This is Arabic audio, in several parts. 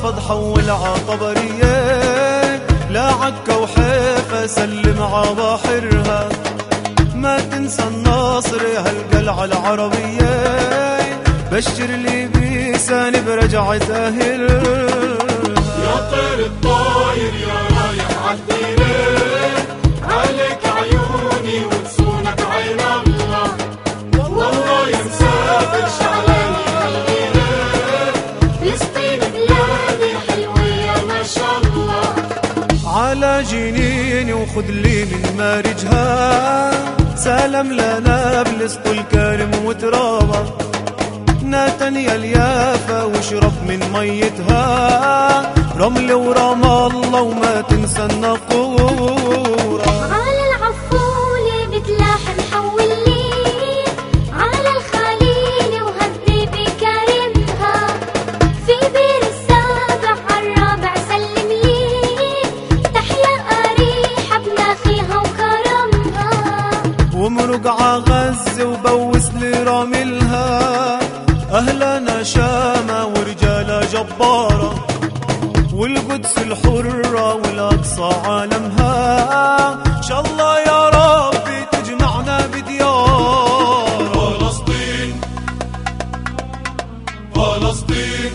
العصافة حول عطبرية لا عكا وحيفا سلم عباحرها ما تنسى الناصر هالقلعة العربية. بشر لي بيسان برجعة أهلها جنيني وخذ لي من مارجها. سلام لنابلس طول كارم وترابة ناتنيا اليافا واشرب من ميتها. رمل ورام الله وما تنسى النقورة ومرق عغز وبوس لي راملها أهلنا شامة ورجالة جبارة. والقدس الحرة والأقصى عالمها. إن شاء الله يا ربي تجمعنا بديار. فلسطين فلسطين.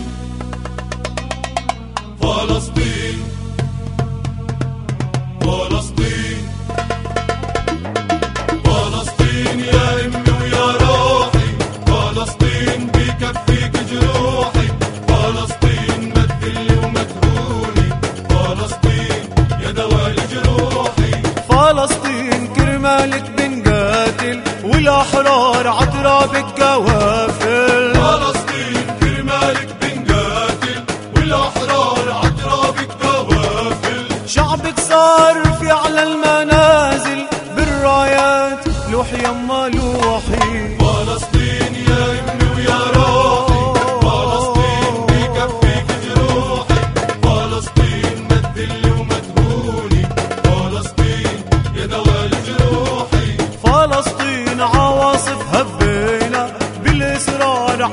بنقاتل والأحرار عترابك قوافل فلسطين كرمالك بنقاتل والاحرار عترابك قوافل شعبك صار في أعلى المنازل بالرايات لوح يما لوحي. فلسطين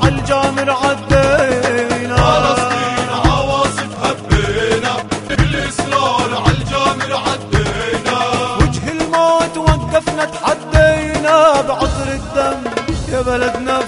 عالجامر عدينا فلسطين عواصف هبينا بالاصرار عالجامر عدينا وجه الموت وقفنا تحدينا بعطر الدم يا بلدنا